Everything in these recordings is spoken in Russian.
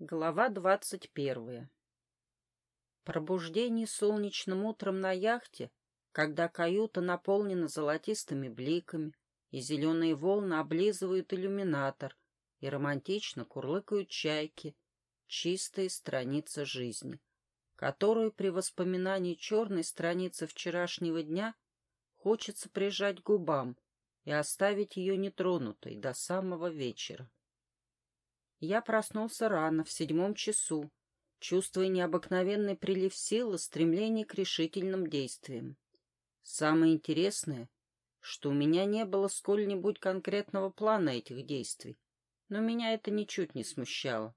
Глава двадцать первая Пробуждение солнечным утром на яхте, когда каюта наполнена золотистыми бликами, и зеленые волны облизывают иллюминатор, и романтично курлыкают чайки, чистая страница жизни, которую при воспоминании черной страницы вчерашнего дня хочется прижать к губам и оставить ее нетронутой до самого вечера. Я проснулся рано, в седьмом часу, чувствуя необыкновенный прилив сил и стремление к решительным действиям. Самое интересное, что у меня не было сколь-нибудь конкретного плана этих действий, но меня это ничуть не смущало,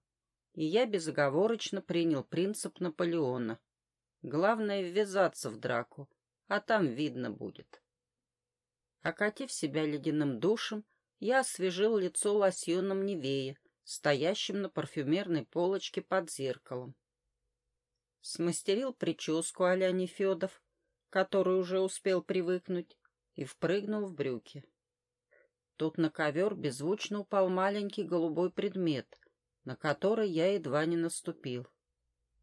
и я безоговорочно принял принцип Наполеона. Главное — ввязаться в драку, а там видно будет. Окатив себя ледяным душем, я освежил лицо лосьоном Невея, стоящим на парфюмерной полочке под зеркалом. Смастерил прическу а-ля Нефедов, который уже успел привыкнуть, и впрыгнул в брюки. Тут на ковер беззвучно упал маленький голубой предмет, на который я едва не наступил.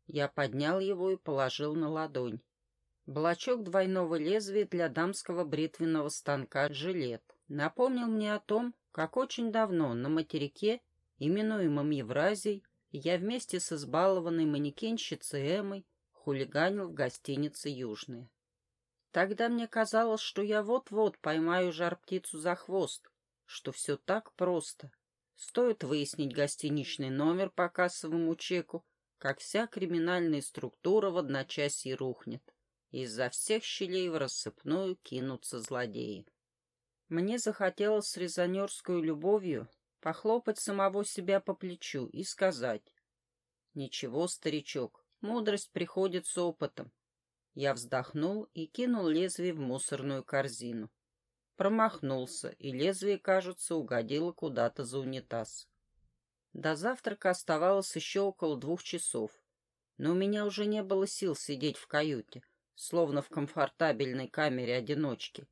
Я поднял его и положил на ладонь. Блочок двойного лезвия для дамского бритвенного станка «Жилет» напомнил мне о том, как очень давно на материке именуемым Евразией, я вместе с избалованной манекенщицей Эмой хулиганил в гостинице «Южная». Тогда мне казалось, что я вот-вот поймаю жар-птицу за хвост, что все так просто. Стоит выяснить гостиничный номер по кассовому чеку, как вся криминальная структура в одночасье рухнет. Из-за всех щелей в рассыпную кинутся злодеи. Мне захотелось с резонерской любовью похлопать самого себя по плечу и сказать. «Ничего, старичок, мудрость приходит с опытом». Я вздохнул и кинул лезвие в мусорную корзину. Промахнулся, и лезвие, кажется, угодило куда-то за унитаз. До завтрака оставалось еще около двух часов, но у меня уже не было сил сидеть в каюте, словно в комфортабельной камере одиночки.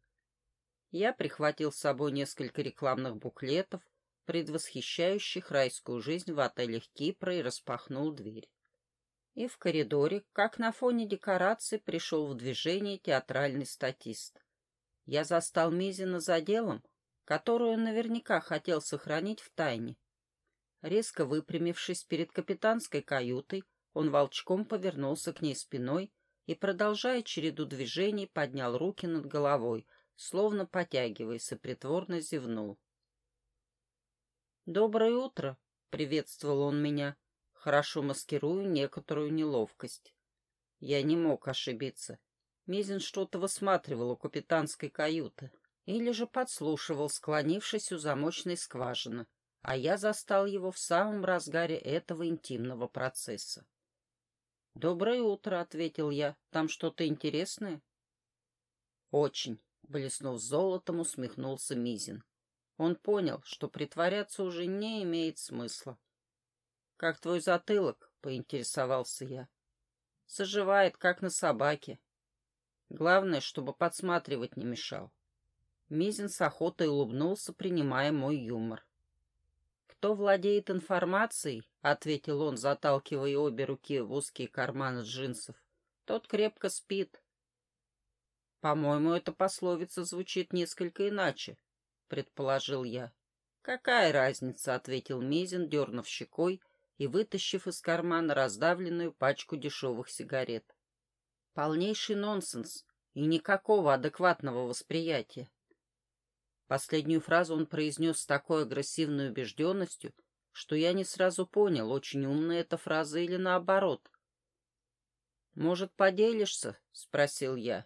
Я прихватил с собой несколько рекламных буклетов, предвосхищающих райскую жизнь в отелях Кипра, и распахнул дверь. И в коридоре, как на фоне декораций, пришел в движение театральный статист. Я застал Мизина за делом, которое он наверняка хотел сохранить в тайне. Резко выпрямившись перед капитанской каютой, он волчком повернулся к ней спиной и, продолжая череду движений, поднял руки над головой, словно потягиваясь и притворно зевнул. «Доброе утро!» — приветствовал он меня, хорошо маскируя некоторую неловкость. Я не мог ошибиться. Мизин что-то высматривал у капитанской каюты или же подслушивал, склонившись у замочной скважины, а я застал его в самом разгаре этого интимного процесса. «Доброе утро», — ответил я. «Там что-то интересное?» «Очень», — блеснув золотом, усмехнулся Мизин. Он понял, что притворяться уже не имеет смысла. «Как твой затылок?» — поинтересовался я. «Заживает, как на собаке. Главное, чтобы подсматривать не мешал». Мизин с охотой улыбнулся, принимая мой юмор. «Кто владеет информацией?» — ответил он, заталкивая обе руки в узкие карманы джинсов. «Тот крепко спит». «По-моему, эта пословица звучит несколько иначе», — предположил я. «Какая разница?» — ответил Мизин, дернув щекой и вытащив из кармана раздавленную пачку дешевых сигарет. «Полнейший нонсенс и никакого адекватного восприятия». Последнюю фразу он произнес с такой агрессивной убежденностью, что я не сразу понял, очень умная эта фраза или наоборот. «Может, поделишься?» — спросил я.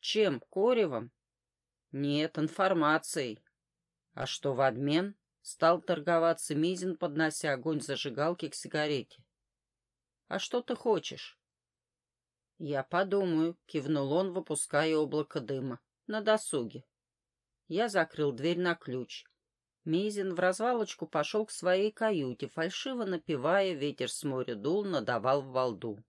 «Чем? Коревом?» Нет, информацией. А что в обмен? Стал торговаться Мизин, поднося огонь зажигалки к сигарете. А что ты хочешь? Я подумаю, кивнул он, выпуская облако дыма. На досуге. Я закрыл дверь на ключ. Мизин в развалочку пошел к своей каюте, фальшиво напевая «Ветер с моря дул, надавал в балду».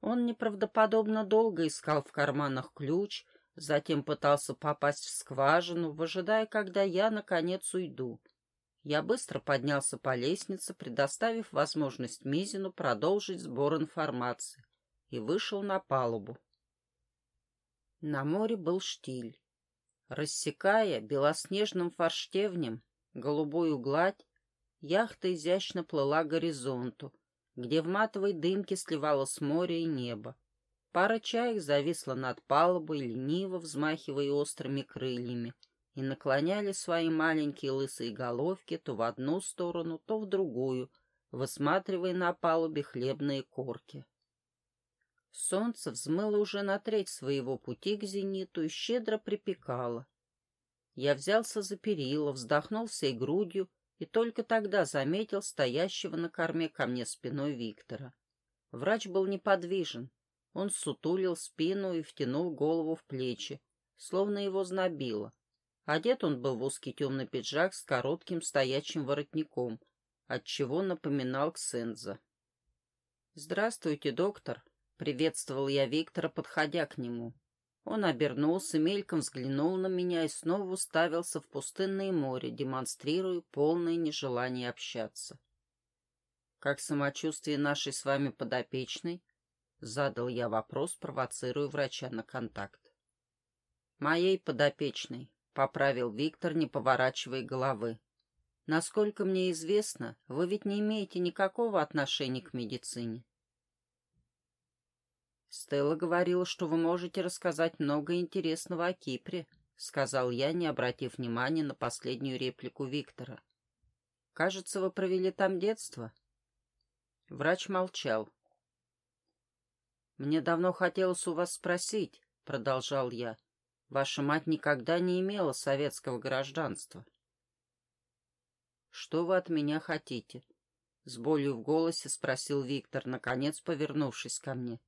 Он неправдоподобно долго искал в карманах ключ, Затем пытался попасть в скважину, выжидая, когда я, наконец, уйду. Я быстро поднялся по лестнице, предоставив возможность Мизину продолжить сбор информации, и вышел на палубу. На море был штиль. Рассекая белоснежным форштевнем голубую гладь, яхта изящно плыла к горизонту, где в матовой дымке сливалось море и небо. Пара чаек зависла над палубой, лениво взмахивая острыми крыльями, и наклоняли свои маленькие лысые головки то в одну сторону, то в другую, высматривая на палубе хлебные корки. Солнце взмыло уже на треть своего пути к зениту и щедро припекало. Я взялся за перила, вздохнул всей грудью и только тогда заметил стоящего на корме ко мне спиной Виктора. Врач был неподвижен. Он сутулил спину и втянул голову в плечи, словно его знобило. Одет он был в узкий темный пиджак с коротким стоячим воротником, отчего напоминал Ксенза. «Здравствуйте, доктор», — приветствовал я Виктора, подходя к нему. Он обернулся, мельком взглянул на меня и снова уставился в пустынное море, демонстрируя полное нежелание общаться. «Как самочувствие нашей с вами подопечной?» — задал я вопрос, провоцируя врача на контакт. «Моей подопечной», — поправил Виктор, не поворачивая головы. «Насколько мне известно, вы ведь не имеете никакого отношения к медицине». «Стелла говорила, что вы можете рассказать много интересного о Кипре», — сказал я, не обратив внимания на последнюю реплику Виктора. «Кажется, вы провели там детство». Врач молчал. «Мне давно хотелось у вас спросить», — продолжал я. «Ваша мать никогда не имела советского гражданства». «Что вы от меня хотите?» — с болью в голосе спросил Виктор, наконец повернувшись ко мне.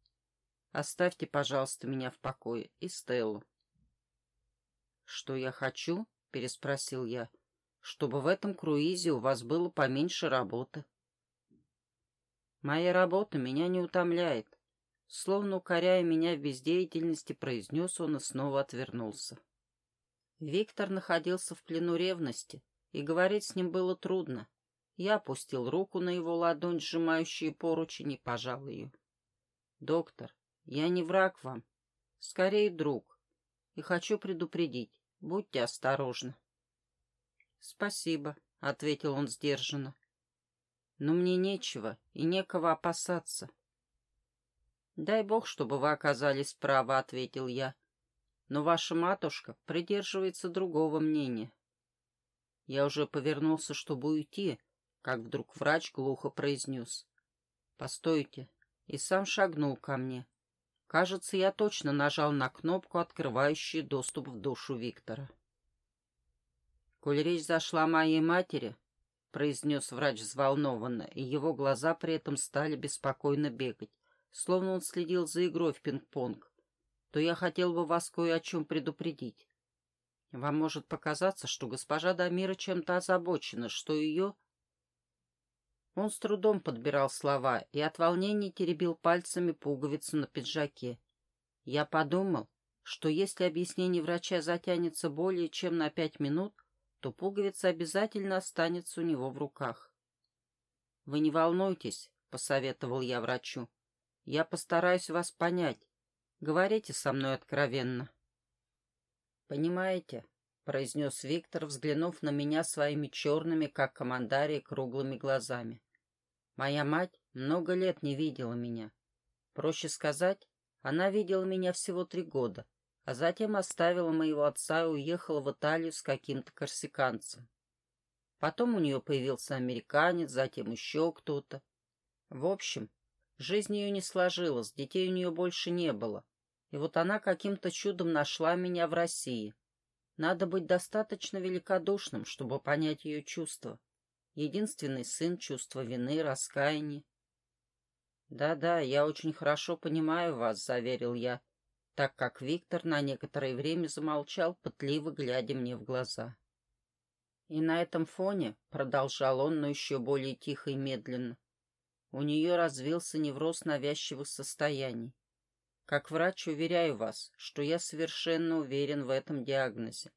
Оставьте, пожалуйста, меня в покое и Стеллу. «Что я хочу?» — переспросил я. «Чтобы в этом круизе у вас было поменьше работы». «Моя работа меня не утомляет», — словно укоряя меня в бездеятельности, произнес он и снова отвернулся. Виктор находился в плену ревности, и говорить с ним было трудно. Я опустил руку на его ладонь, сжимающую поручень, и пожал ее. «Доктор, я не враг вам, скорее друг, и хочу предупредить, будьте осторожны. Спасибо, — ответил он сдержанно. Но мне нечего и некого опасаться. Дай бог, чтобы вы оказались правы, — ответил я. Но ваша матушка придерживается другого мнения. Я уже повернулся, чтобы уйти, как вдруг врач глухо произнес. «Постойте!» и сам шагнул ко мне. Кажется, я точно нажал на кнопку, открывающую доступ в душу Виктора. «Коль речь зашла о моей матери», — произнес врач взволнованно, и его глаза при этом стали беспокойно бегать, словно он следил за игрой в пинг-понг, то я хотел бы вас кое о чем предупредить. Вам может показаться, что госпожа Дамира чем-то озабочена, что ее он с трудом подбирал слова и от волнения теребил пальцами пуговицу на пиджаке. Я подумал, что если объяснение врача затянется более чем на пять минут, то пуговица обязательно останется у него в руках. «Вы не волнуйтесь», — посоветовал я врачу. «Я постараюсь вас понять. Говорите со мной откровенно». «Понимаете», — произнес Виктор, взглянув на меня своими черными, как командарии, круглыми глазами. Моя мать много лет не видела меня. Проще сказать, она видела меня всего три года, а затем оставила моего отца и уехала в Италию с каким-то корсиканцем. Потом у нее появился американец, затем еще кто-то. В общем, жизнь ее не сложилась, детей у нее больше не было. И вот она каким-то чудом нашла меня в России. Надо быть достаточно великодушным, чтобы понять ее чувства. Единственный сын, чувство вины, раскаяния. «Да-да, я очень хорошо понимаю вас», — заверил я, так как Виктор на некоторое время замолчал, пытливо глядя мне в глаза. И на этом фоне, — продолжал он, но еще более тихо и медленно, — у нее развился невроз навязчивых состояний. Как врач уверяю вас, что я совершенно уверен в этом диагнозе.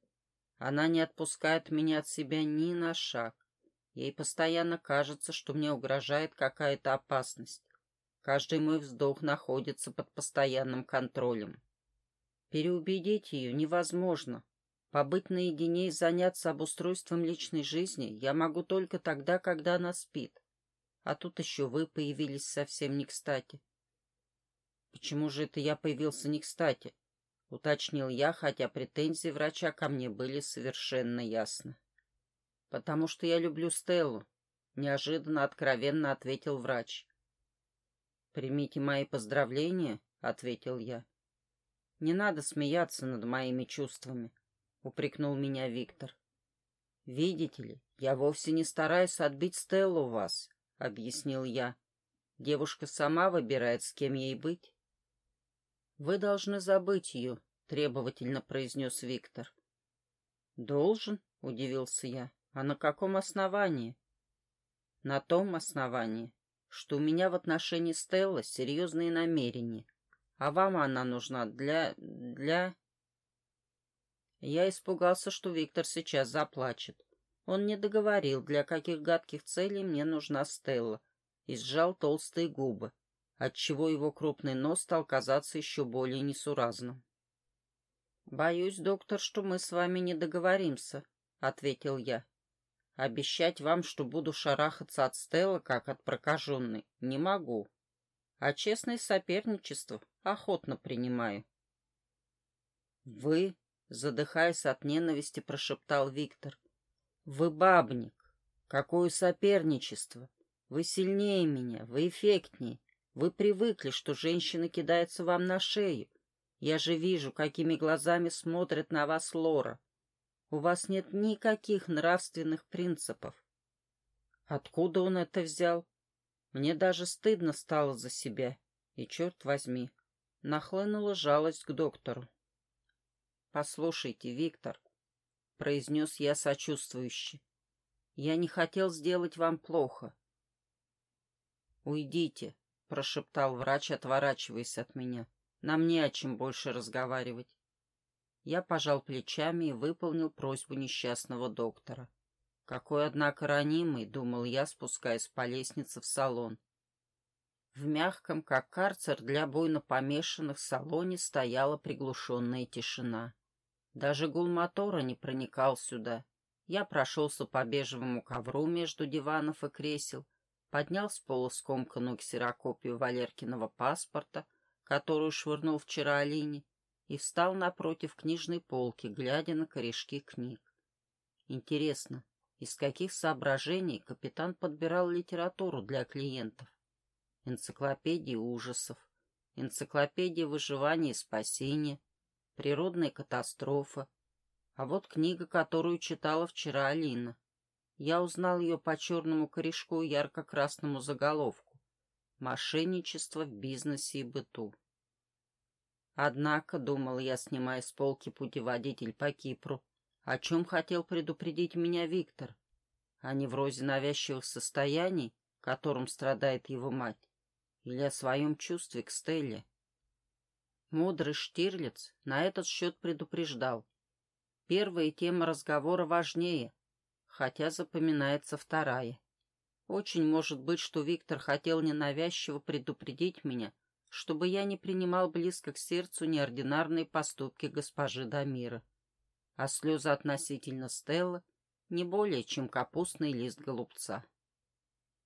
Она не отпускает меня от себя ни на шаг. Ей постоянно кажется, что мне угрожает какая-то опасность. Каждый мой вздох находится под постоянным контролем. Переубедить ее невозможно. Побыть наедине и заняться обустройством личной жизни я могу только тогда, когда она спит. А тут еще вы появились совсем не кстати. Почему же это я появился не кстати? Уточнил я, хотя претензии врача ко мне были совершенно ясны. Потому что я люблю Стеллу, неожиданно откровенно ответил врач. Примите мои поздравления, ответил я. Не надо смеяться над моими чувствами, упрекнул меня Виктор. Видите ли, я вовсе не стараюсь отбить Стеллу у вас, объяснил я. Девушка сама выбирает, с кем ей быть. «Вы должны забыть ее», — требовательно произнес Виктор. «Должен?» — удивился я. «А на каком основании?» «На том основании, что у меня в отношении Стелла серьезные намерения, а вам она нужна для... для...» Я испугался, что Виктор сейчас заплачет. Он не договорил, для каких гадких целей мне нужна Стелла, и сжал толстые губы, отчего его крупный нос стал казаться еще более несуразным. «Боюсь, доктор, что мы с вами не договоримся», — ответил я. «Обещать вам, что буду шарахаться от Стелла, как от прокаженной, не могу. А честное соперничество охотно принимаю». «Вы», — задыхаясь от ненависти, прошептал Виктор, — «вы бабник. Какое соперничество! Вы сильнее меня, вы эффектнее. Вы привыкли, что женщина кидается вам на шею. Я же вижу, какими глазами смотрит на вас Лора. У вас нет никаких нравственных принципов. Откуда он это взял? Мне даже стыдно стало за себя. И, черт возьми, нахлынула жалость к доктору. «Послушайте, Виктор», — произнес я сочувствующе, — «я не хотел сделать вам плохо». «Уйдите», — прошептал врач, отворачиваясь от меня. «Нам не о чем больше разговаривать». Я пожал плечами и выполнил просьбу несчастного доктора. Какой, однако, ранимый, — думал я, спускаясь по лестнице в салон. В мягком, как карцер для буйно помешанных, салоне стояла приглушенная тишина. Даже гул мотора не проникал сюда. Я прошелся по бежевому ковру между диванов и кресел, поднял с пола скомканную ксерокопию Валеркиного паспорта, которую швырнул вчера Алине, и встал напротив книжной полки, глядя на корешки книг. Интересно, из каких соображений капитан подбирал литературу для клиентов? Энциклопедии ужасов, энциклопедия выживания и спасения, природная катастрофа, а вот книга, которую читала вчера Алина — я узнал ее по черному корешку и ярко-красному заголовку. Мошенничество в бизнесе и быту. Однако, думал я, снимая с полки путеводитель по Кипру, о чем хотел предупредить меня Виктор? О неврозе навязчивых состояний, которым страдает его мать, или о своем чувстве к Стелле? Мудрый Штирлиц на этот счет предупреждал. Первая тема разговора важнее, хотя запоминается вторая. Очень может быть, что Виктор хотел ненавязчиво предупредить меня, чтобы я не принимал близко к сердцу неординарные поступки госпожи Дамира. А слезы относительно Стелла не более, чем капустный лист голубца.